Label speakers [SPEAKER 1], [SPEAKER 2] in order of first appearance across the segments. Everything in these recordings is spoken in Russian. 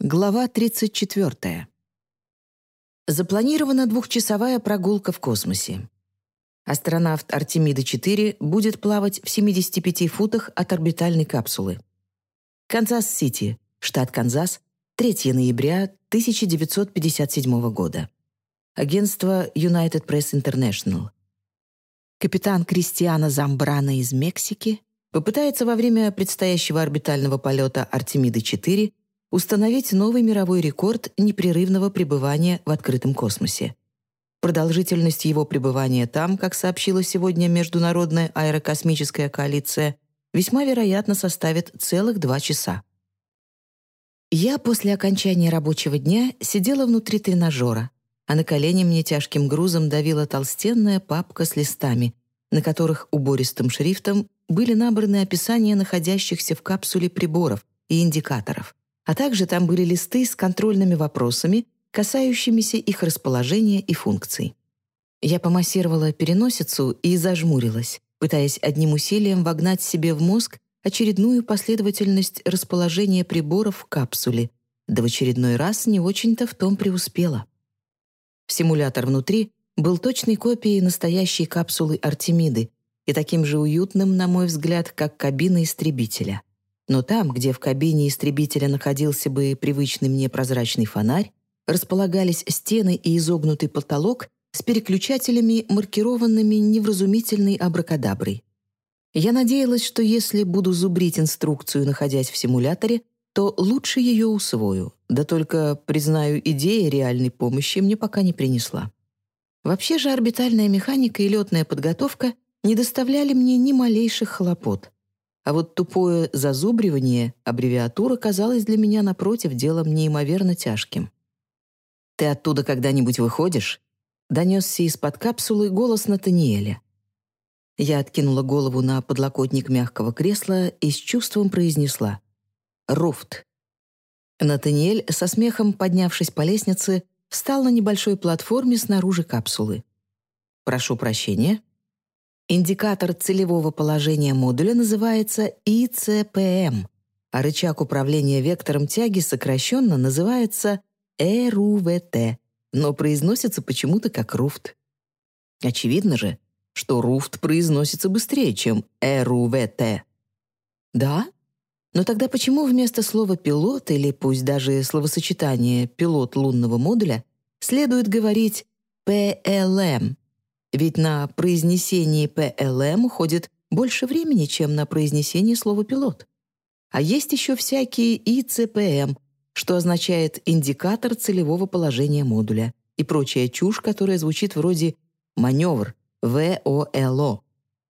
[SPEAKER 1] Глава 34. Запланирована двухчасовая прогулка в космосе. Астронавт Артемида-4 будет плавать в 75 футах от орбитальной капсулы. Канзас-Сити, штат Канзас, 3 ноября 1957 года. Агентство United Press International. Капитан Кристиана Замбрана из Мексики попытается во время предстоящего орбитального полета Артемиды-4 установить новый мировой рекорд непрерывного пребывания в открытом космосе. Продолжительность его пребывания там, как сообщила сегодня Международная аэрокосмическая коалиция, весьма вероятно составит целых два часа. Я после окончания рабочего дня сидела внутри тренажера, а на колени мне тяжким грузом давила толстенная папка с листами, на которых убористым шрифтом были набраны описания находящихся в капсуле приборов и индикаторов а также там были листы с контрольными вопросами, касающимися их расположения и функций. Я помассировала переносицу и зажмурилась, пытаясь одним усилием вогнать себе в мозг очередную последовательность расположения приборов в капсуле, да в очередной раз не очень-то в том преуспела. Симулятор внутри был точной копией настоящей капсулы Артемиды и таким же уютным, на мой взгляд, как кабина истребителя. Но там, где в кабине истребителя находился бы привычный мне прозрачный фонарь, располагались стены и изогнутый потолок с переключателями, маркированными невразумительной абракадаброй. Я надеялась, что если буду зубрить инструкцию, находясь в симуляторе, то лучше ее усвою, да только, признаю, идея реальной помощи мне пока не принесла. Вообще же орбитальная механика и летная подготовка не доставляли мне ни малейших хлопот — а вот тупое зазубривание аббревиатура казалось для меня, напротив, делом неимоверно тяжким. «Ты оттуда когда-нибудь выходишь?» — донесся из-под капсулы голос Натаниэля. Я откинула голову на подлокотник мягкого кресла и с чувством произнесла «Руфт». Натаниэль, со смехом поднявшись по лестнице, встал на небольшой платформе снаружи капсулы. «Прошу прощения», Индикатор целевого положения модуля называется ИЦПМ, а рычаг управления вектором тяги сокращенно называется РУВТ, но произносится почему-то как РУФТ. Очевидно же, что РУФТ произносится быстрее, чем РУВТ. Да? Но тогда почему вместо слова «пилот» или пусть даже словосочетание «пилот лунного модуля» следует говорить «ПЛМ» Ведь на произнесении ПЛМ уходит больше времени, чем на произнесение слова «пилот». А есть еще всякие ИЦПМ, что означает индикатор целевого положения модуля, и прочая чушь, которая звучит вроде «маневр», ВОЛО,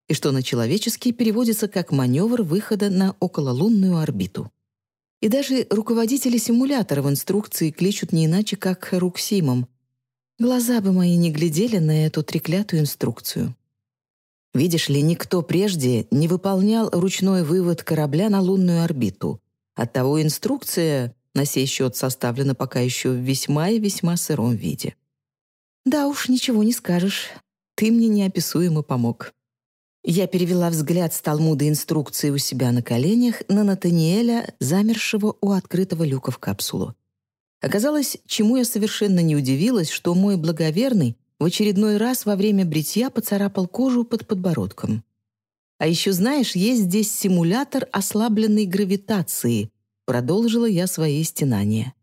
[SPEAKER 1] и что на человеческий переводится как маневр выхода на окололунную орбиту. И даже руководители симулятора в инструкции кличут не иначе, как Руксимом, Глаза бы мои не глядели на эту треклятую инструкцию. Видишь ли, никто прежде не выполнял ручной вывод корабля на лунную орбиту. Оттого инструкция на сей счет составлена пока еще в весьма и весьма сыром виде. Да уж, ничего не скажешь. Ты мне неописуемо помог. Я перевела взгляд с Талмуда инструкции у себя на коленях на Натаниэля, замершего у открытого люка в капсулу. Оказалось, чему я совершенно не удивилась, что мой благоверный в очередной раз во время бритья поцарапал кожу под подбородком. «А еще, знаешь, есть здесь симулятор ослабленной гравитации», продолжила я свои стенания.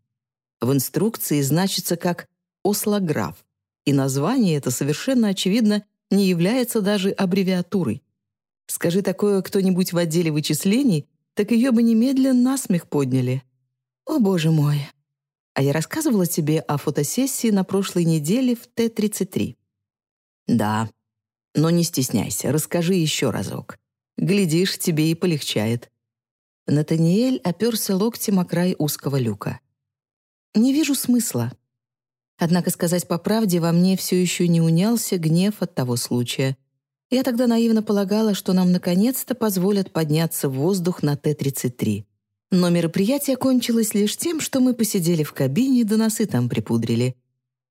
[SPEAKER 1] В инструкции значится как «ослограф», и название это совершенно очевидно не является даже аббревиатурой. Скажи такое кто-нибудь в отделе вычислений, так ее бы немедленно насмех подняли. О, боже мой, а я рассказывала тебе о фотосессии на прошлой неделе в Т-33. Да, но не стесняйся, расскажи еще разок. Глядишь, тебе и полегчает. Натаниэль оперся локтем о край узкого люка. Не вижу смысла. Однако сказать по правде, во мне все еще не унялся гнев от того случая. Я тогда наивно полагала, что нам наконец-то позволят подняться в воздух на Т-33. Но мероприятие кончилось лишь тем, что мы посидели в кабине да носы там припудрили.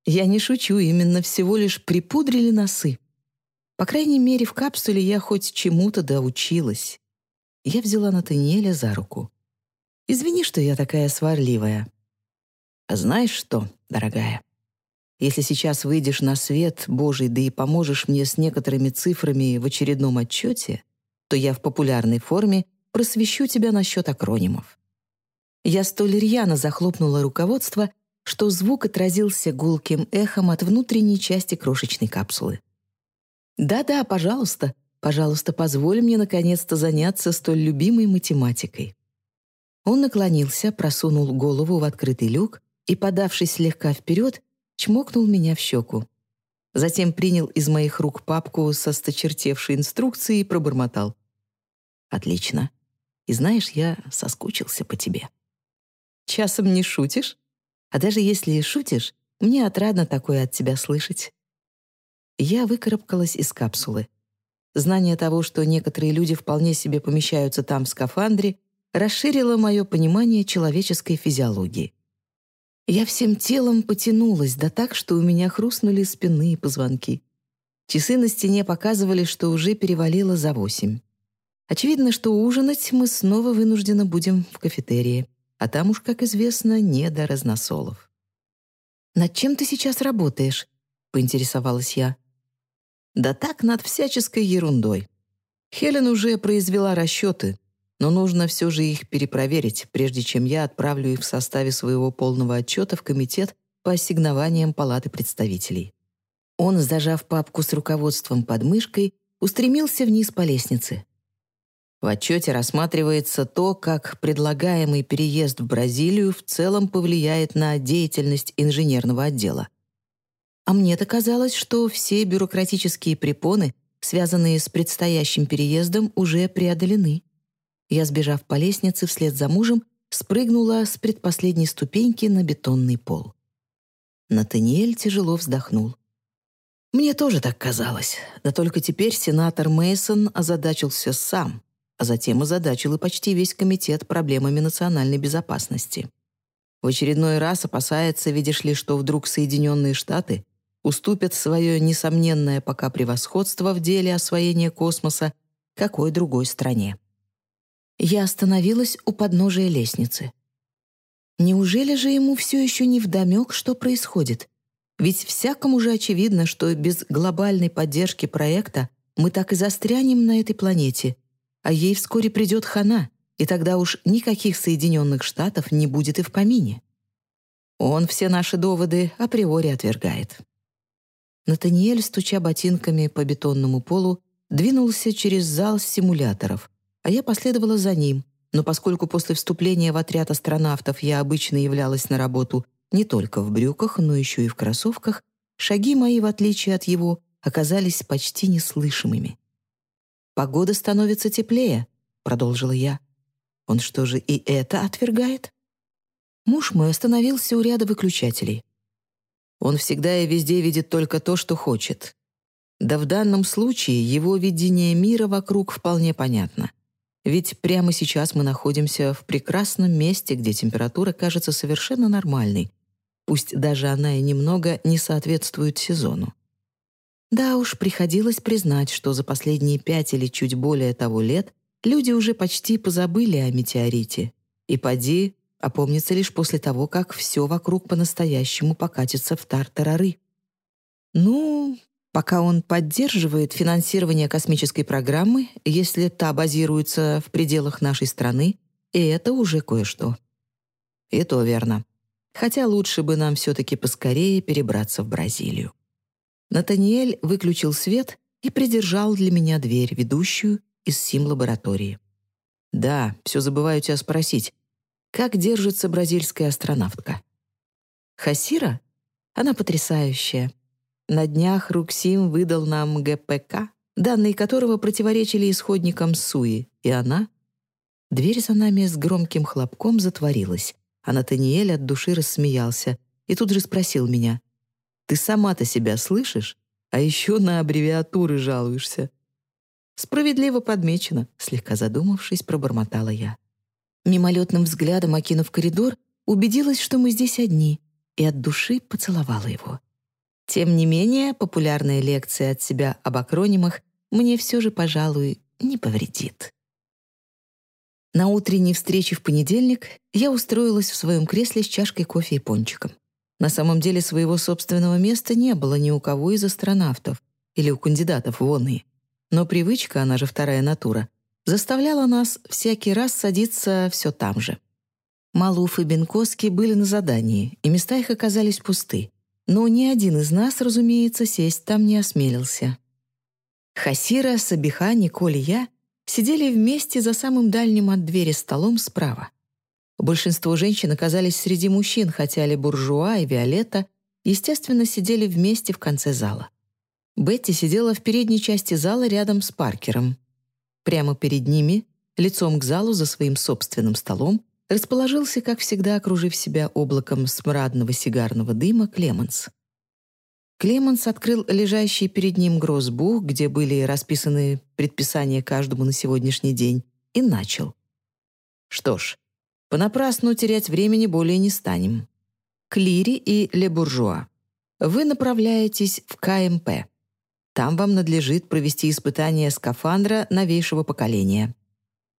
[SPEAKER 1] Я не шучу, именно всего лишь припудрили носы. По крайней мере, в капсуле я хоть чему-то доучилась. Я взяла Натаниэля за руку. «Извини, что я такая сварливая. А знаешь что, дорогая? Если сейчас выйдешь на свет Божий, да и поможешь мне с некоторыми цифрами в очередном отчете, то я в популярной форме просвещу тебя насчет акронимов. Я столь рьяно захлопнула руководство, что звук отразился гулким эхом от внутренней части крошечной капсулы. «Да-да, пожалуйста, пожалуйста, позволь мне наконец-то заняться столь любимой математикой». Он наклонился, просунул голову в открытый люк и, подавшись слегка вперед, чмокнул меня в щеку. Затем принял из моих рук папку со сточертевшей инструкцией и пробормотал. «Отлично. И знаешь, я соскучился по тебе». «Часом не шутишь? А даже если и шутишь, мне отрадно такое от тебя слышать». Я выкарабкалась из капсулы. Знание того, что некоторые люди вполне себе помещаются там в скафандре, расширило мое понимание человеческой физиологии. Я всем телом потянулась, да так, что у меня хрустнули спинные позвонки. Часы на стене показывали, что уже перевалило за восемь. Очевидно, что ужинать мы снова вынуждены будем в кафетерии, а там уж, как известно, не до разносолов. «Над чем ты сейчас работаешь?» — поинтересовалась я. Да так над всяческой ерундой. Хелен уже произвела расчеты, но нужно все же их перепроверить, прежде чем я отправлю их в составе своего полного отчета в комитет по ассигнованиям Палаты представителей. Он, зажав папку с руководством под мышкой, устремился вниз по лестнице. В отчете рассматривается то, как предлагаемый переезд в Бразилию в целом повлияет на деятельность инженерного отдела. А мне-то казалось, что все бюрократические препоны, связанные с предстоящим переездом, уже преодолены. Я, сбежав по лестнице вслед за мужем, спрыгнула с предпоследней ступеньки на бетонный пол. Натаниэль тяжело вздохнул. Мне тоже так казалось, да только теперь сенатор Мейсон озадачился сам, а затем озадачил и почти весь комитет проблемами национальной безопасности. В очередной раз опасается, видишь ли, что вдруг Соединенные Штаты уступят свое несомненное пока превосходство в деле освоения космоса какой другой стране. Я остановилась у подножия лестницы. Неужели же ему все еще не вдомек, что происходит? Ведь всякому же очевидно, что без глобальной поддержки проекта мы так и застрянем на этой планете, а ей вскоре придет хана, и тогда уж никаких Соединенных Штатов не будет и в помине. Он все наши доводы априори отвергает. Натаниэль, стуча ботинками по бетонному полу, двинулся через зал симуляторов, а я последовала за ним, но поскольку после вступления в отряд астронавтов я обычно являлась на работу не только в брюках, но еще и в кроссовках, шаги мои, в отличие от его, оказались почти неслышимыми. «Погода становится теплее», — продолжила я. «Он что же и это отвергает?» Муж мой остановился у ряда выключателей. Он всегда и везде видит только то, что хочет. Да в данном случае его видение мира вокруг вполне понятно. Ведь прямо сейчас мы находимся в прекрасном месте, где температура кажется совершенно нормальной, пусть даже она и немного не соответствует сезону. Да уж, приходилось признать, что за последние пять или чуть более того лет люди уже почти позабыли о метеорите. И поди, опомнится лишь после того, как все вокруг по-настоящему покатится в тартарары. Ну, пока он поддерживает финансирование космической программы, если та базируется в пределах нашей страны, и это уже кое-что. И то верно. Хотя лучше бы нам все-таки поскорее перебраться в Бразилию. Натаниэль выключил свет и придержал для меня дверь, ведущую из сим-лаборатории. «Да, все забываю тебя спросить. Как держится бразильская астронавтка? Хасира? Она потрясающая. На днях Руксим выдал нам ГПК, данные которого противоречили исходникам СУИ, и она... Дверь за нами с громким хлопком затворилась, а Натаниэль от души рассмеялся и тут же спросил меня, «Ты сама-то себя слышишь? А еще на аббревиатуры жалуешься». «Справедливо подмечено», — слегка задумавшись, пробормотала я. Мимолетным взглядом окинув коридор, убедилась, что мы здесь одни, и от души поцеловала его. Тем не менее, популярная лекция от себя об акронимах мне все же, пожалуй, не повредит. На утренней встрече в понедельник я устроилась в своем кресле с чашкой кофе и пончиком. На самом деле своего собственного места не было ни у кого из астронавтов или у кандидатов в оны. Но привычка, она же вторая натура, заставляла нас всякий раз садиться все там же. Малуф и Бенкоски были на задании, и места их оказались пусты. Но ни один из нас, разумеется, сесть там не осмелился. Хасира, Сабиха, Николь и я сидели вместе за самым дальним от двери столом справа. Большинство женщин оказались среди мужчин, хотя ли буржуа и Виолетта, естественно, сидели вместе в конце зала. Бетти сидела в передней части зала рядом с Паркером. Прямо перед ними, лицом к залу за своим собственным столом, расположился, как всегда, окружив себя облаком смрадного сигарного дыма, Клеменс. Клеменс открыл лежащий перед ним гроссбух, где были расписаны предписания каждому на сегодняшний день, и начал. «Что ж, понапрасну терять времени более не станем. Клири и Ле Буржуа, вы направляетесь в КМП. Там вам надлежит провести испытание скафандра новейшего поколения.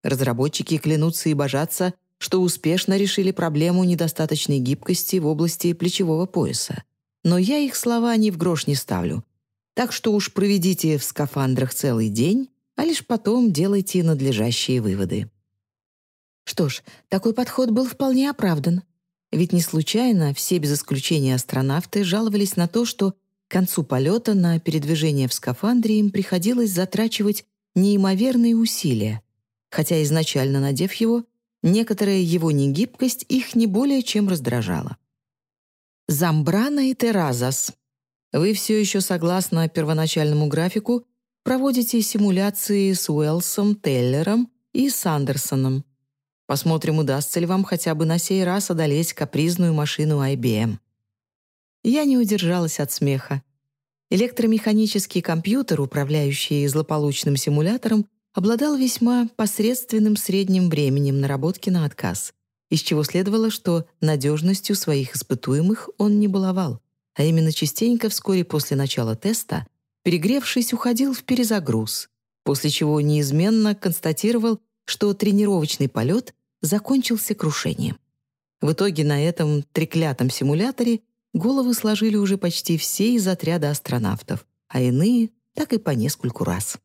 [SPEAKER 1] Разработчики клянутся и божатся, что успешно решили проблему недостаточной гибкости в области плечевого пояса. Но я их слова ни в грош не ставлю. Так что уж проведите в скафандрах целый день, а лишь потом делайте надлежащие выводы. Что ж, такой подход был вполне оправдан. Ведь не случайно все без исключения астронавты жаловались на то, что к концу полета на передвижение в скафандре им приходилось затрачивать неимоверные усилия, хотя изначально надев его, некоторая его негибкость их не более чем раздражала. Замбрана и Теразас. Вы все еще, согласно первоначальному графику, проводите симуляции с Уэлсом, Теллером и Сандерсоном. Посмотрим, удастся ли вам хотя бы на сей раз одолеть капризную машину IBM. Я не удержалась от смеха. Электромеханический компьютер, управляющий злополучным симулятором, обладал весьма посредственным средним временем наработки на отказ, из чего следовало, что надежностью своих испытуемых он не баловал, а именно частенько вскоре после начала теста, перегревшись, уходил в перезагруз, после чего неизменно констатировал, что тренировочный полет закончился крушением. В итоге на этом треклятом симуляторе головы сложили уже почти все из отряда астронавтов, а иные — так и по нескольку раз.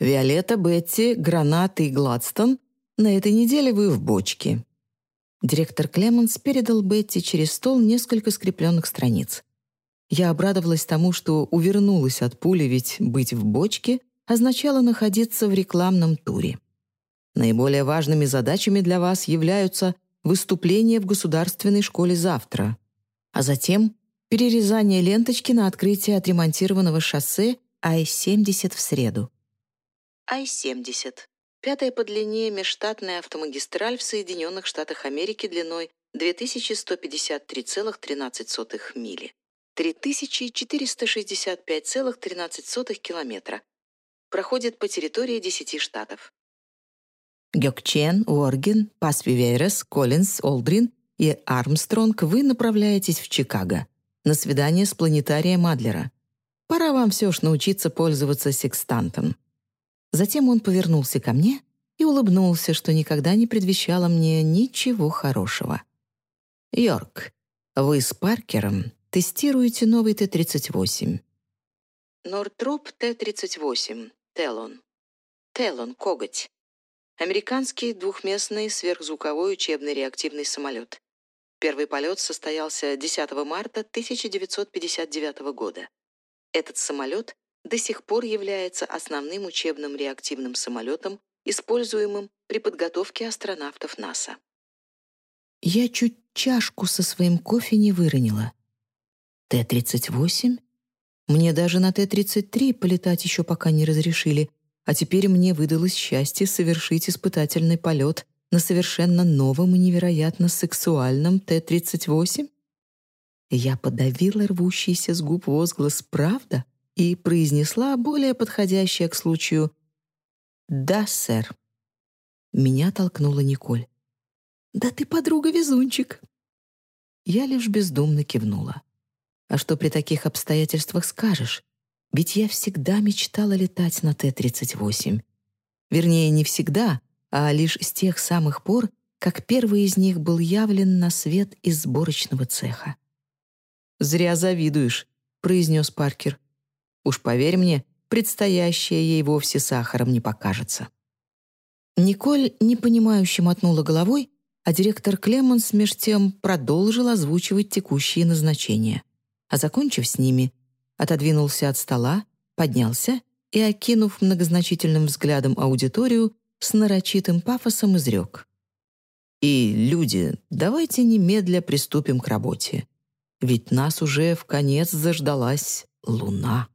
[SPEAKER 1] «Виолетта, Бетти, Гранаты и Гладстон, на этой неделе вы в бочке». Директор Клеменс передал Бетти через стол несколько скрепленных страниц. Я обрадовалась тому, что увернулась от пули, ведь быть в бочке означало находиться в рекламном туре. Наиболее важными задачами для вас являются выступление в государственной школе завтра, а затем перерезание ленточки на открытие отремонтированного шоссе Ай-70 в среду. Ай-70 — пятая по длине межштатная автомагистраль в Соединенных Штатах Америки длиной 2153,13 мили. 3465,13 километра. Проходит по территории 10 штатов. Гёкчен, Уорген, Пасвиверес, Коллинз, Олдрин и Армстронг вы направляетесь в Чикаго на свидание с планетарием Адлера. Пора вам все ж научиться пользоваться секстантом». Затем он повернулся ко мне и улыбнулся, что никогда не предвещало мне ничего хорошего. «Йорк, вы с Паркером тестируете новый Т-38». Нортроп Т-38, Телон. Телон, коготь. Американский двухместный сверхзвуковой учебный реактивный самолет. Первый полет состоялся 10 марта 1959 года. Этот самолет до сих пор является основным учебным реактивным самолетом, используемым при подготовке астронавтов НАСА. Я чуть чашку со своим кофе не выронила. Т-38? Мне даже на Т-33 полетать еще пока не разрешили — а теперь мне выдалось счастье совершить испытательный полет на совершенно новом и невероятно сексуальном Т-38? Я подавила рвущийся с губ возглас «Правда?» и произнесла более подходящее к случаю «Да, сэр». Меня толкнула Николь. «Да ты подруга-везунчик!» Я лишь бездумно кивнула. «А что при таких обстоятельствах скажешь? Ведь я всегда мечтала летать на Т-38. Вернее, не всегда, а лишь с тех самых пор, как первый из них был явлен на свет из сборочного цеха. «Зря завидуешь», — произнес Паркер. «Уж поверь мне, предстоящее ей вовсе сахаром не покажется». Николь непонимающе мотнула головой, а директор Клемонс меж тем продолжил озвучивать текущие назначения. А закончив с ними, отодвинулся от стола, поднялся и, окинув многозначительным взглядом аудиторию, с нарочитым пафосом изрек. «И, люди, давайте немедля приступим к работе. Ведь нас уже в конец заждалась луна».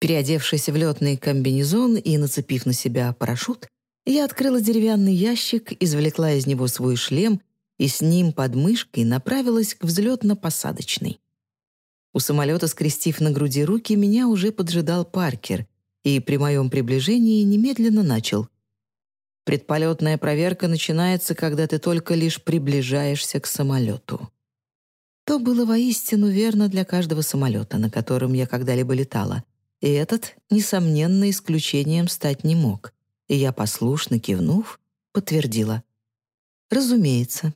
[SPEAKER 1] Переодевшись в летный комбинезон и нацепив на себя парашют, я открыла деревянный ящик, извлекла из него свой шлем и с ним под мышкой направилась к взлетно-посадочной. У самолета, скрестив на груди руки, меня уже поджидал Паркер и при моем приближении немедленно начал. Предполетная проверка начинается, когда ты только лишь приближаешься к самолету. То было воистину верно для каждого самолета, на котором я когда-либо летала, и этот, несомненно, исключением стать не мог. И я, послушно кивнув, подтвердила. Разумеется.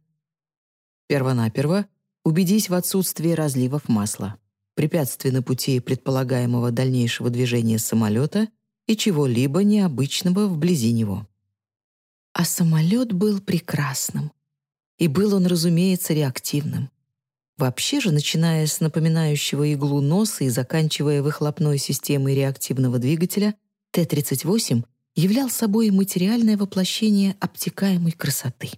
[SPEAKER 1] Первонаперво убедись в отсутствии разливов масла, препятствий на пути предполагаемого дальнейшего движения самолета и чего-либо необычного вблизи него. А самолет был прекрасным. И был он, разумеется, реактивным. Вообще же, начиная с напоминающего иглу носа и заканчивая выхлопной системой реактивного двигателя, Т-38 являл собой материальное воплощение обтекаемой красоты.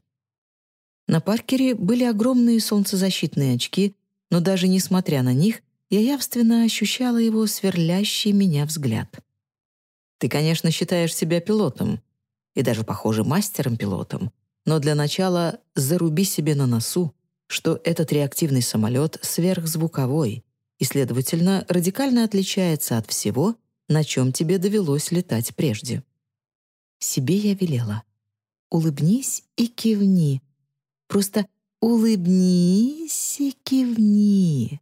[SPEAKER 1] На Паркере были огромные солнцезащитные очки, но даже несмотря на них, я явственно ощущала его сверлящий меня взгляд. «Ты, конечно, считаешь себя пилотом, и даже, похоже, мастером-пилотом, но для начала заруби себе на носу, что этот реактивный самолет сверхзвуковой и, следовательно, радикально отличается от всего, на чем тебе довелось летать прежде. Себе я велела. Улыбнись и кивни. Просто улыбнись и кивни.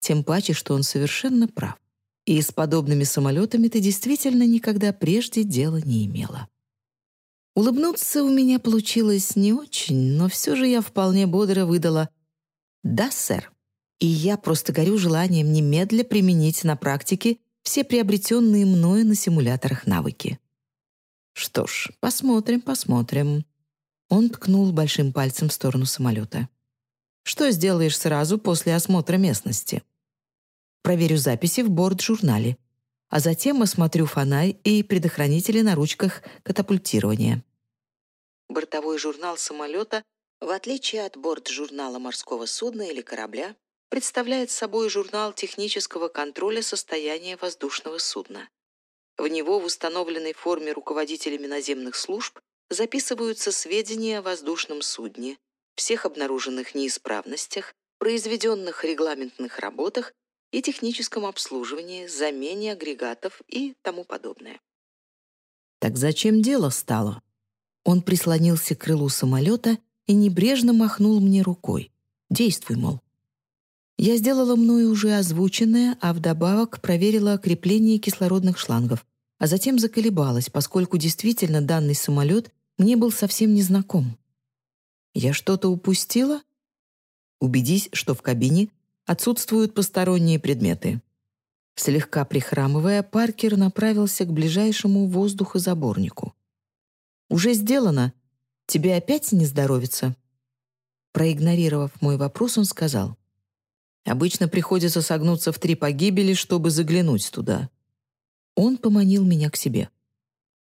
[SPEAKER 1] Тем паче, что он совершенно прав. И с подобными самолетами ты действительно никогда прежде дела не имела. Улыбнуться у меня получилось не очень, но все же я вполне бодро выдала «Да, сэр». И я просто горю желанием немедля применить на практике все приобретенные мною на симуляторах навыки. Что ж, посмотрим, посмотрим. Он ткнул большим пальцем в сторону самолета. Что сделаешь сразу после осмотра местности? Проверю записи в борт-журнале, а затем осмотрю фонарь и предохранители на ручках катапультирования. Бортовой журнал самолета, в отличие от борт-журнала морского судна или корабля, представляет собой журнал технического контроля состояния воздушного судна. В него в установленной форме руководителями наземных служб записываются сведения о воздушном судне, всех обнаруженных неисправностях, произведенных регламентных работах и техническом обслуживании, замене агрегатов и тому подобное. Так зачем дело стало? Он прислонился к крылу самолета и небрежно махнул мне рукой. Действуй, мол. Я сделала мною уже озвученное, а вдобавок проверила крепление кислородных шлангов, а затем заколебалась, поскольку действительно данный самолет мне был совсем незнаком. Я что-то упустила? Убедись, что в кабине Отсутствуют посторонние предметы. Слегка прихрамывая, Паркер направился к ближайшему воздухозаборнику. «Уже сделано. Тебе опять не здоровится?» Проигнорировав мой вопрос, он сказал. «Обычно приходится согнуться в три погибели, чтобы заглянуть туда». Он поманил меня к себе.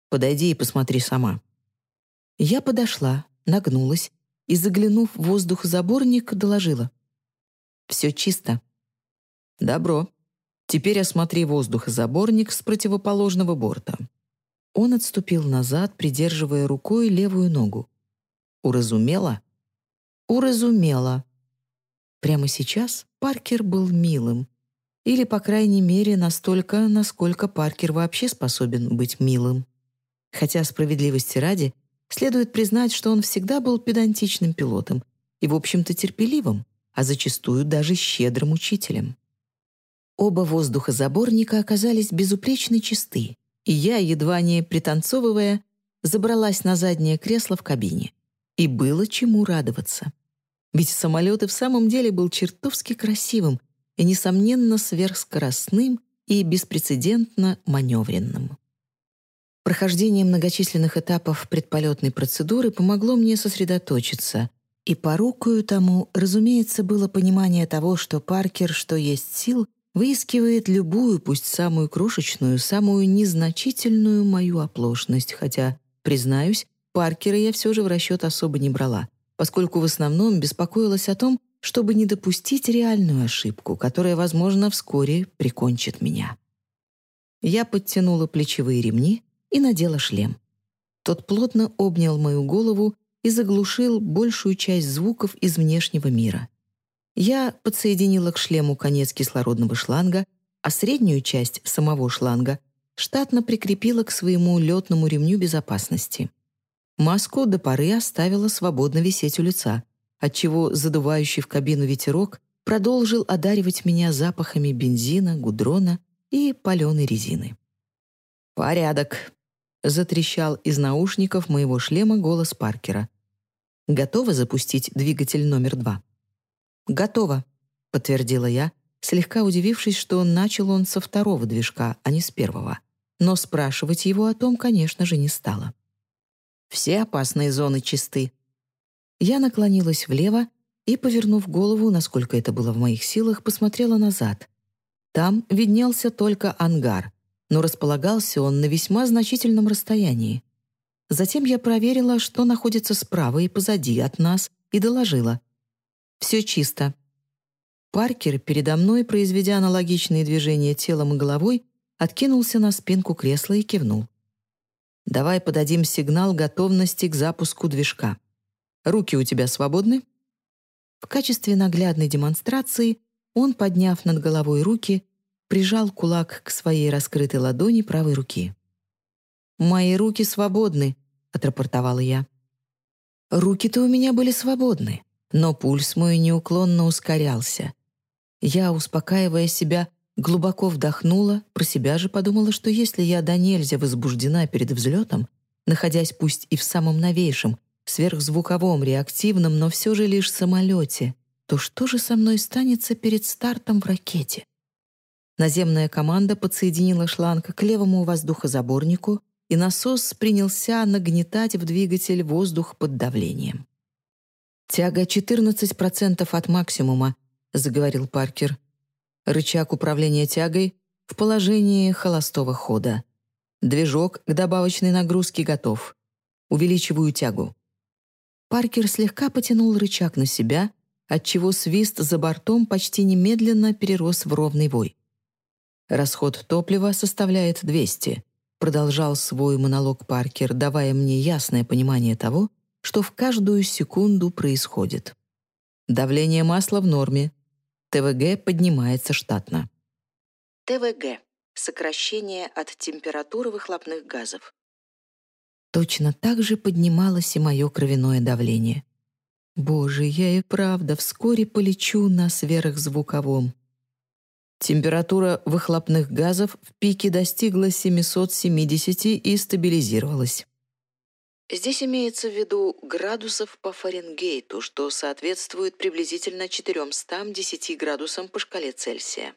[SPEAKER 1] «Подойди и посмотри сама». Я подошла, нагнулась и, заглянув в воздухозаборник, доложила. Все чисто. Добро. Теперь осмотри воздухозаборник с противоположного борта. Он отступил назад, придерживая рукой левую ногу. Уразумела? Уразумела. Прямо сейчас Паркер был милым. Или, по крайней мере, настолько, насколько Паркер вообще способен быть милым. Хотя, справедливости ради, следует признать, что он всегда был педантичным пилотом и, в общем-то, терпеливым а зачастую даже щедрым учителем. Оба воздухозаборника оказались безупречно чисты, и я, едва не пританцовывая, забралась на заднее кресло в кабине. И было чему радоваться. Ведь самолет и в самом деле был чертовски красивым и, несомненно, сверхскоростным и беспрецедентно маневренным. Прохождение многочисленных этапов предполетной процедуры помогло мне сосредоточиться, и порукою тому, разумеется, было понимание того, что Паркер, что есть сил, выискивает любую, пусть самую крошечную, самую незначительную мою оплошность, хотя, признаюсь, Паркера я все же в расчет особо не брала, поскольку в основном беспокоилась о том, чтобы не допустить реальную ошибку, которая, возможно, вскоре прикончит меня. Я подтянула плечевые ремни и надела шлем. Тот плотно обнял мою голову и заглушил большую часть звуков из внешнего мира. Я подсоединила к шлему конец кислородного шланга, а среднюю часть самого шланга штатно прикрепила к своему летному ремню безопасности. Маску до поры оставила свободно висеть у лица, отчего задувающий в кабину ветерок продолжил одаривать меня запахами бензина, гудрона и паленой резины. «Порядок», — затрещал из наушников моего шлема голос Паркера. «Готова запустить двигатель номер два?» «Готово», — подтвердила я, слегка удивившись, что начал он со второго движка, а не с первого. Но спрашивать его о том, конечно же, не стала. «Все опасные зоны чисты». Я наклонилась влево и, повернув голову, насколько это было в моих силах, посмотрела назад. Там виднелся только ангар — но располагался он на весьма значительном расстоянии. Затем я проверила, что находится справа и позади от нас, и доложила. «Все чисто». Паркер, передо мной, произведя аналогичные движения телом и головой, откинулся на спинку кресла и кивнул. «Давай подадим сигнал готовности к запуску движка. Руки у тебя свободны?» В качестве наглядной демонстрации он, подняв над головой руки, прижал кулак к своей раскрытой ладони правой руки. «Мои руки свободны», — отрапортовала я. Руки-то у меня были свободны, но пульс мой неуклонно ускорялся. Я, успокаивая себя, глубоко вдохнула, про себя же подумала, что если я до нельзя возбуждена перед взлетом, находясь пусть и в самом новейшем, сверхзвуковом, реактивном, но все же лишь самолете, то что же со мной станется перед стартом в ракете? Наземная команда подсоединила шланг к левому воздухозаборнику, и насос принялся нагнетать в двигатель воздух под давлением. «Тяга 14% от максимума», — заговорил Паркер. «Рычаг управления тягой в положении холостого хода. Движок к добавочной нагрузке готов. Увеличиваю тягу». Паркер слегка потянул рычаг на себя, отчего свист за бортом почти немедленно перерос в ровный вой. Расход топлива составляет 200. Продолжал свой монолог Паркер, давая мне ясное понимание того, что в каждую секунду происходит. Давление масла в норме. ТВГ поднимается штатно. ТВГ — сокращение от температуры выхлопных газов. Точно так же поднималось и мое кровяное давление. Боже, я и правда вскоре полечу на сверхзвуковом. Температура выхлопных газов в пике достигла 770 и стабилизировалась. Здесь имеется в виду градусов по Фаренгейту, что соответствует приблизительно 410 градусам по шкале Цельсия.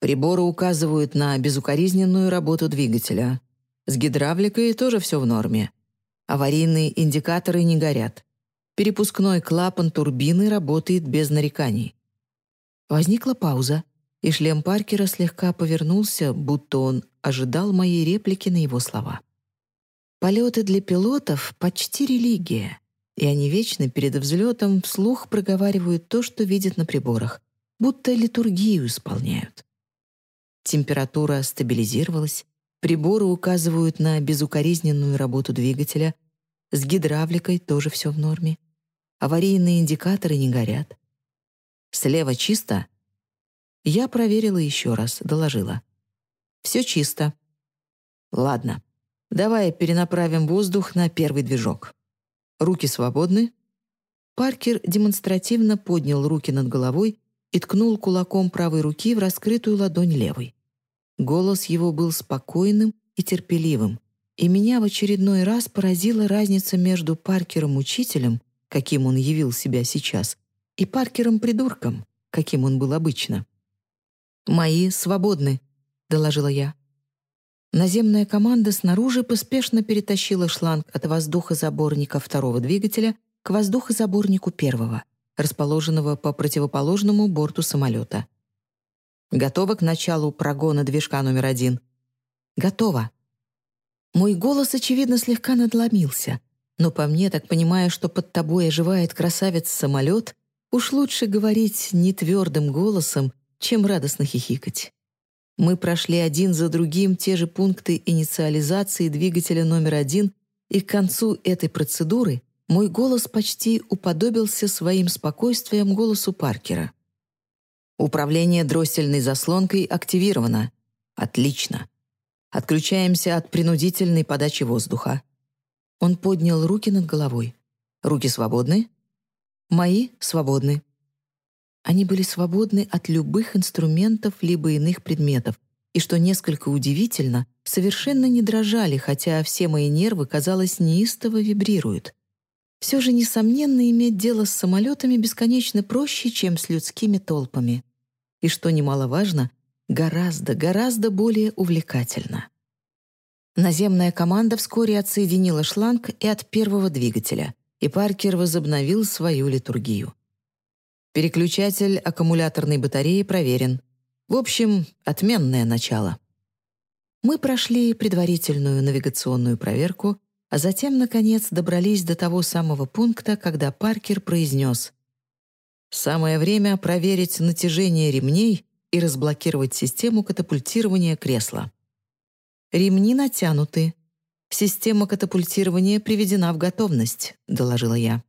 [SPEAKER 1] Приборы указывают на безукоризненную работу двигателя. С гидравликой тоже все в норме. Аварийные индикаторы не горят. Перепускной клапан турбины работает без нареканий. Возникла пауза и шлем Паркера слегка повернулся, будто он ожидал моей реплики на его слова. Полеты для пилотов — почти религия, и они вечно перед взлетом вслух проговаривают то, что видят на приборах, будто литургию исполняют. Температура стабилизировалась, приборы указывают на безукоризненную работу двигателя, с гидравликой тоже все в норме, аварийные индикаторы не горят. Слева чисто, я проверила еще раз, доложила. «Все чисто». «Ладно, давай перенаправим воздух на первый движок. Руки свободны?» Паркер демонстративно поднял руки над головой и ткнул кулаком правой руки в раскрытую ладонь левой. Голос его был спокойным и терпеливым, и меня в очередной раз поразила разница между Паркером-учителем, каким он явил себя сейчас, и Паркером-придурком, каким он был обычно. «Мои свободны», — доложила я. Наземная команда снаружи поспешно перетащила шланг от воздухозаборника второго двигателя к воздухозаборнику первого, расположенного по противоположному борту самолета. «Готово к началу прогона движка номер один?» «Готово», мой голос, очевидно, слегка надломился. Но по мне, так понимая, что под тобой оживает красавец-самолет, уж лучше говорить не твердым голосом, чем радостно хихикать. Мы прошли один за другим те же пункты инициализации двигателя номер один, и к концу этой процедуры мой голос почти уподобился своим спокойствием голосу Паркера. Управление дроссельной заслонкой активировано. Отлично. Отключаемся от принудительной подачи воздуха. Он поднял руки над головой. Руки свободны? Мои свободны. Они были свободны от любых инструментов либо иных предметов, и, что несколько удивительно, совершенно не дрожали, хотя все мои нервы, казалось, неистово вибрируют. Все же, несомненно, иметь дело с самолетами бесконечно проще, чем с людскими толпами. И, что немаловажно, гораздо, гораздо более увлекательно. Наземная команда вскоре отсоединила шланг и от первого двигателя, и Паркер возобновил свою литургию. Переключатель аккумуляторной батареи проверен. В общем, отменное начало. Мы прошли предварительную навигационную проверку, а затем, наконец, добрались до того самого пункта, когда Паркер произнес «Самое время проверить натяжение ремней и разблокировать систему катапультирования кресла. Ремни натянуты. Система катапультирования приведена в готовность», — доложила я.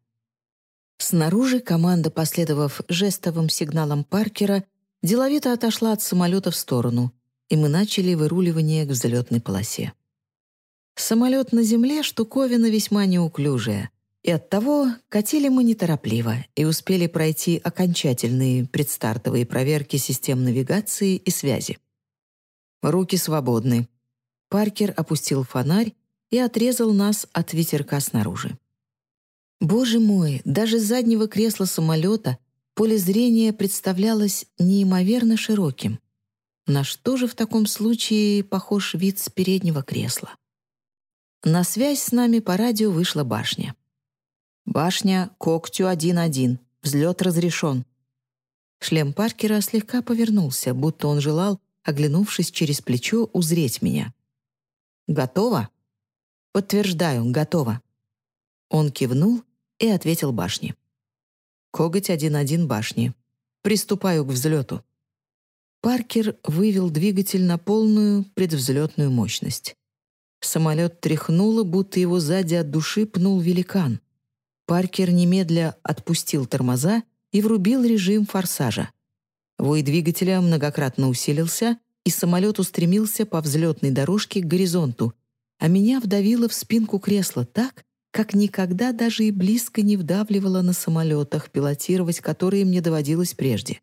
[SPEAKER 1] Снаружи команда, последовав жестовым сигналам Паркера, деловито отошла от самолета в сторону, и мы начали выруливание к взлетной полосе. Самолет на земле — штуковина весьма неуклюжая — и оттого катили мы неторопливо и успели пройти окончательные предстартовые проверки систем навигации и связи. Руки свободны. Паркер опустил фонарь и отрезал нас от ветерка снаружи. Боже мой, даже с заднего кресла самолета поле зрения представлялось неимоверно широким. На что же в таком случае похож вид с переднего кресла? На связь с нами по радио вышла башня. Башня когтю 1-1. Взлет разрешен. Шлем Паркера слегка повернулся, будто он желал, оглянувшись через плечо, узреть меня. «Готово?» «Подтверждаю, готово». Он кивнул и ответил башне. «Коготь 1-1 башни. Приступаю к взлету». Паркер вывел двигатель на полную предвзлетную мощность. Самолет тряхнуло, будто его сзади от души пнул великан — Паркер немедля отпустил тормоза и врубил режим форсажа. Вой двигателя многократно усилился, и самолет устремился по взлетной дорожке к горизонту, а меня вдавило в спинку кресла так, как никогда даже и близко не вдавливало на самолетах, пилотировать которые мне доводилось прежде.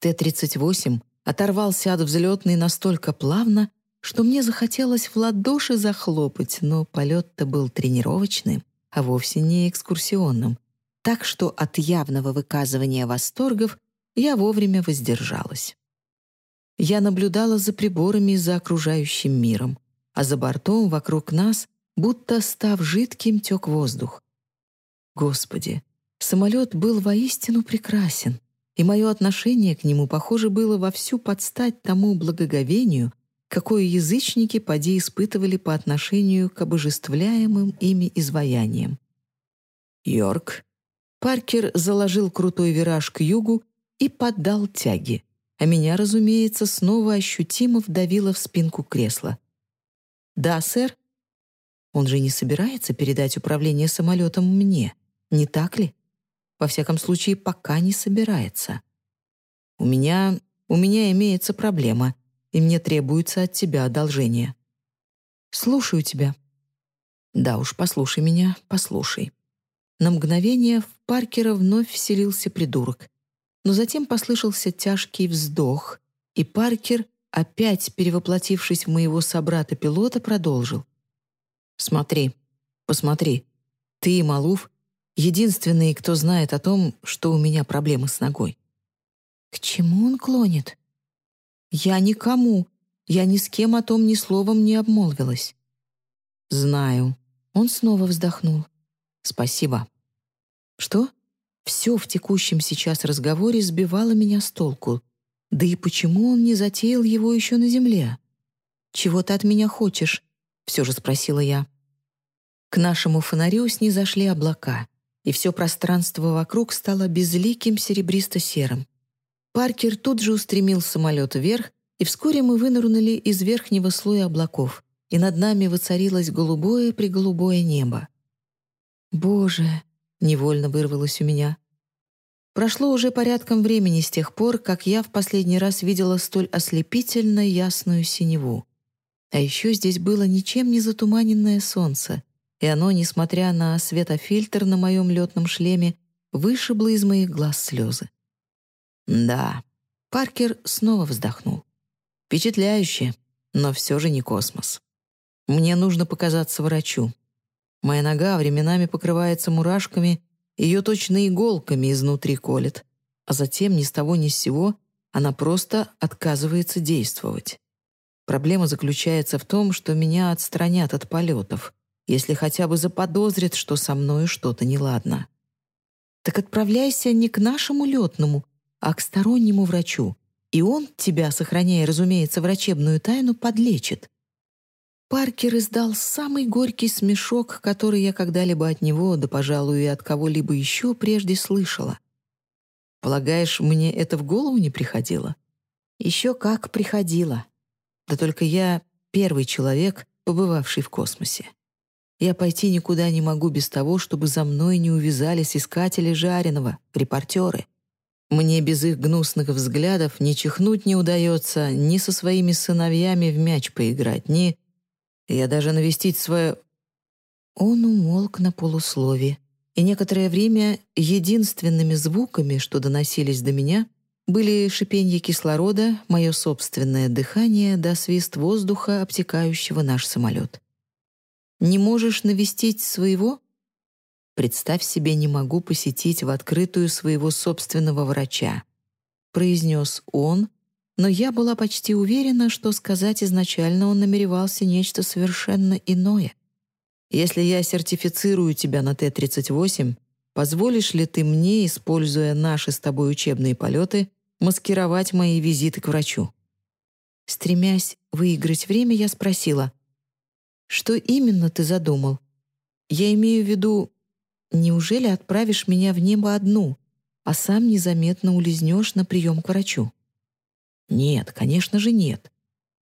[SPEAKER 1] Т-38 оторвался от взлетной настолько плавно, что мне захотелось в ладоши захлопать, но полет-то был тренировочным а вовсе не экскурсионным, так что от явного выказывания восторгов я вовремя воздержалась. Я наблюдала за приборами за окружающим миром, а за бортом вокруг нас, будто став жидким, тек воздух. Господи, самолет был воистину прекрасен, и мое отношение к нему, похоже, было вовсю подстать тому благоговению, какое язычники поди испытывали по отношению к обожествляемым ими изваяниям. Йорк. Паркер заложил крутой вираж к югу и поддал тяги, а меня, разумеется, снова ощутимо вдавило в спинку кресла. «Да, сэр?» Он же не собирается передать управление самолетом мне, не так ли? Во всяком случае, пока не собирается. У меня... у меня имеется проблема — и мне требуется от тебя одолжение. Слушаю тебя. Да уж, послушай меня, послушай. На мгновение в Паркера вновь вселился придурок. Но затем послышался тяжкий вздох, и Паркер, опять перевоплотившись в моего собрата-пилота, продолжил. Смотри, посмотри. Ты и Малуф — единственные, кто знает о том, что у меня проблемы с ногой. К чему он клонит? Я никому, я ни с кем о том ни словом не обмолвилась. Знаю. Он снова вздохнул. Спасибо. Что? Все в текущем сейчас разговоре сбивало меня с толку. Да и почему он не затеял его еще на земле? «Чего ты от меня хочешь?» — все же спросила я. К нашему фонарю снизошли облака, и все пространство вокруг стало безликим серебристо-серым. Паркер тут же устремил самолет вверх, и вскоре мы вынырнули из верхнего слоя облаков, и над нами воцарилось голубое-преголубое небо. «Боже!» — невольно вырвалось у меня. Прошло уже порядком времени с тех пор, как я в последний раз видела столь ослепительно ясную синеву. А еще здесь было ничем не затуманенное солнце, и оно, несмотря на светофильтр на моем летном шлеме, вышибло из моих глаз слезы. Да, Паркер снова вздохнул. Впечатляюще, но все же не космос. Мне нужно показаться врачу. Моя нога временами покрывается мурашками, ее точно иголками изнутри колет, а затем ни с того ни с сего она просто отказывается действовать. Проблема заключается в том, что меня отстранят от полетов, если хотя бы заподозрят, что со мною что-то неладно. Так отправляйся не к нашему летному, а к стороннему врачу, и он тебя, сохраняя, разумеется, врачебную тайну, подлечит. Паркер издал самый горький смешок, который я когда-либо от него, да, пожалуй, и от кого-либо еще прежде слышала. Полагаешь, мне это в голову не приходило? Еще как приходило. Да только я первый человек, побывавший в космосе. Я пойти никуда не могу без того, чтобы за мной не увязались искатели жареного, репортеры. Мне без их гнусных взглядов ни чихнуть не удается, ни со своими сыновьями в мяч поиграть, ни... Я даже навестить свое... Он умолк на полуслове, и некоторое время единственными звуками, что доносились до меня, были шипенье кислорода, мое собственное дыхание да свист воздуха, обтекающего наш самолет. «Не можешь навестить своего?» «Представь себе, не могу посетить в открытую своего собственного врача», произнес он, но я была почти уверена, что сказать изначально он намеревался нечто совершенно иное. «Если я сертифицирую тебя на Т-38, Позволишь ли ты мне, используя наши с тобой учебные полеты, маскировать мои визиты к врачу?» Стремясь выиграть время, я спросила, «Что именно ты задумал? Я имею в виду, неужели отправишь меня в небо одну, а сам незаметно улизнешь на прием к врачу?» «Нет, конечно же нет.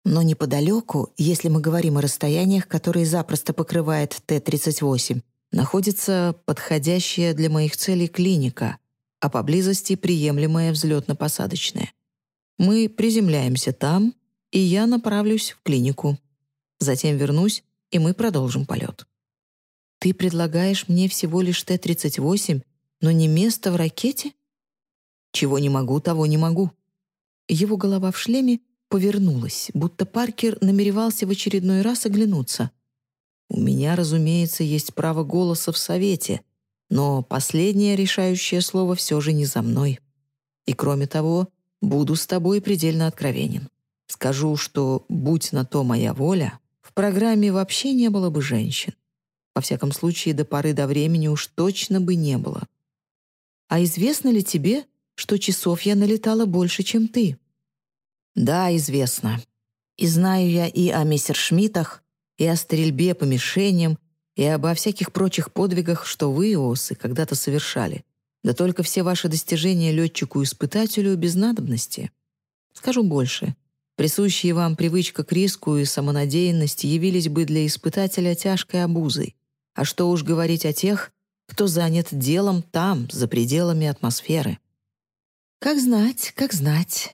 [SPEAKER 1] Но неподалеку, если мы говорим о расстояниях, которые запросто покрывает Т-38, находится подходящая для моих целей клиника, а поблизости приемлемая взлетно-посадочная. Мы приземляемся там, и я направлюсь в клинику. Затем вернусь, и мы продолжим полет. Ты предлагаешь мне всего лишь Т-38, но не место в ракете? Чего не могу, того не могу. Его голова в шлеме повернулась, будто Паркер намеревался в очередной раз оглянуться. У меня, разумеется, есть право голоса в Совете, но последнее решающее слово все же не за мной. И кроме того, буду с тобой предельно откровенен. Скажу, что, будь на то моя воля, программе вообще не было бы женщин. Во всяком случае, до поры до времени уж точно бы не было. А известно ли тебе, что часов я налетала больше, чем ты? Да, известно. И знаю я и о мессершмиттах, и о стрельбе по мишеням, и обо всяких прочих подвигах, что вы, осы, когда-то совершали. Да только все ваши достижения летчику-испытателю без надобности. Скажу больше. Присущие вам привычка к риску и самонадеянность явились бы для испытателя тяжкой обузой. А что уж говорить о тех, кто занят делом там, за пределами атмосферы. Как знать, как знать.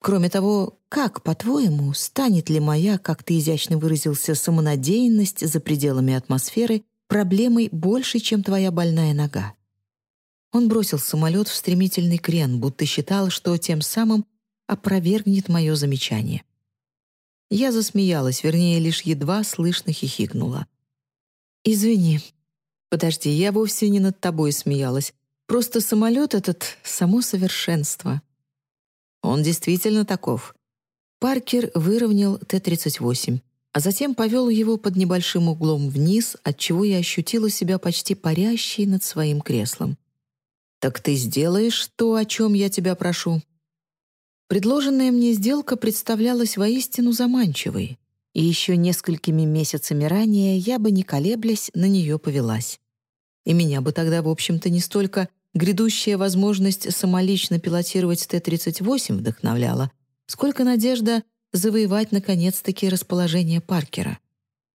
[SPEAKER 1] Кроме того, как, по-твоему, станет ли моя, как ты изящно выразился, самонадеянность за пределами атмосферы проблемой больше, чем твоя больная нога? Он бросил самолет в стремительный крен, будто считал, что тем самым опровергнет мое замечание. Я засмеялась, вернее, лишь едва слышно хихикнула. «Извини. Подожди, я вовсе не над тобой смеялась. Просто самолет этот — само совершенство». Он действительно таков. Паркер выровнял Т-38, а затем повел его под небольшим углом вниз, отчего я ощутила себя почти парящей над своим креслом. «Так ты сделаешь то, о чем я тебя прошу?» Предложенная мне сделка представлялась воистину заманчивой, и еще несколькими месяцами ранее я бы, не колеблясь, на нее повелась. И меня бы тогда, в общем-то, не столько грядущая возможность самолично пилотировать Т-38 вдохновляла, сколько надежда завоевать, наконец-таки, расположение Паркера.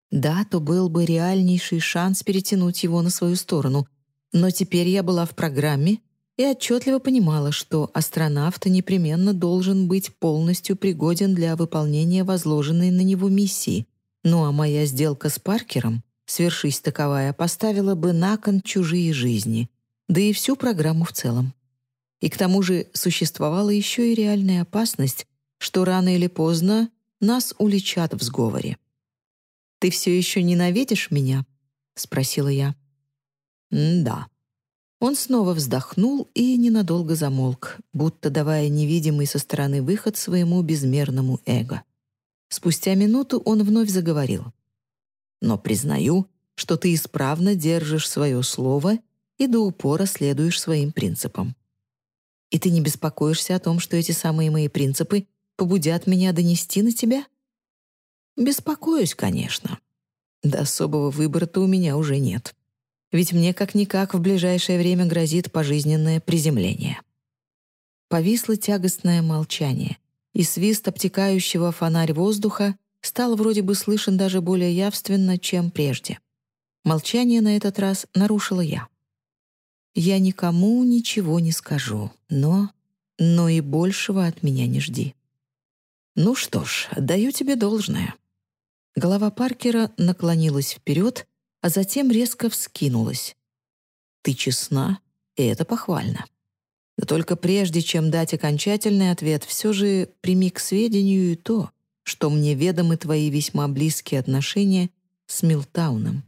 [SPEAKER 1] Да, то был бы реальнейший шанс перетянуть его на свою сторону, но теперь я была в программе и отчетливо понимала, что астронавт непременно должен быть полностью пригоден для выполнения возложенной на него миссии. Ну а моя сделка с Паркером, свершись таковая, поставила бы на кон чужие жизни, да и всю программу в целом. И к тому же существовала еще и реальная опасность, что рано или поздно нас уличат в сговоре. «Ты все еще ненавидишь меня?» — спросила я. «Да». Он снова вздохнул и ненадолго замолк, будто давая невидимый со стороны выход своему безмерному эго. Спустя минуту он вновь заговорил. «Но признаю, что ты исправно держишь свое слово и до упора следуешь своим принципам. И ты не беспокоишься о том, что эти самые мои принципы побудят меня донести на тебя? Беспокоюсь, конечно. Да особого выбора-то у меня уже нет. Ведь мне как-никак в ближайшее время грозит пожизненное приземление. Повисло тягостное молчание, и свист обтекающего фонарь воздуха стал вроде бы слышен даже более явственно, чем прежде. Молчание на этот раз нарушила я. «Я никому ничего не скажу, но... но и большего от меня не жди». «Ну что ж, даю тебе должное». Голова Паркера наклонилась вперед, а затем резко вскинулась. «Ты честна, и это похвально. Но только прежде, чем дать окончательный ответ, все же прими к сведению и то, что мне ведомы твои весьма близкие отношения с Милтауном.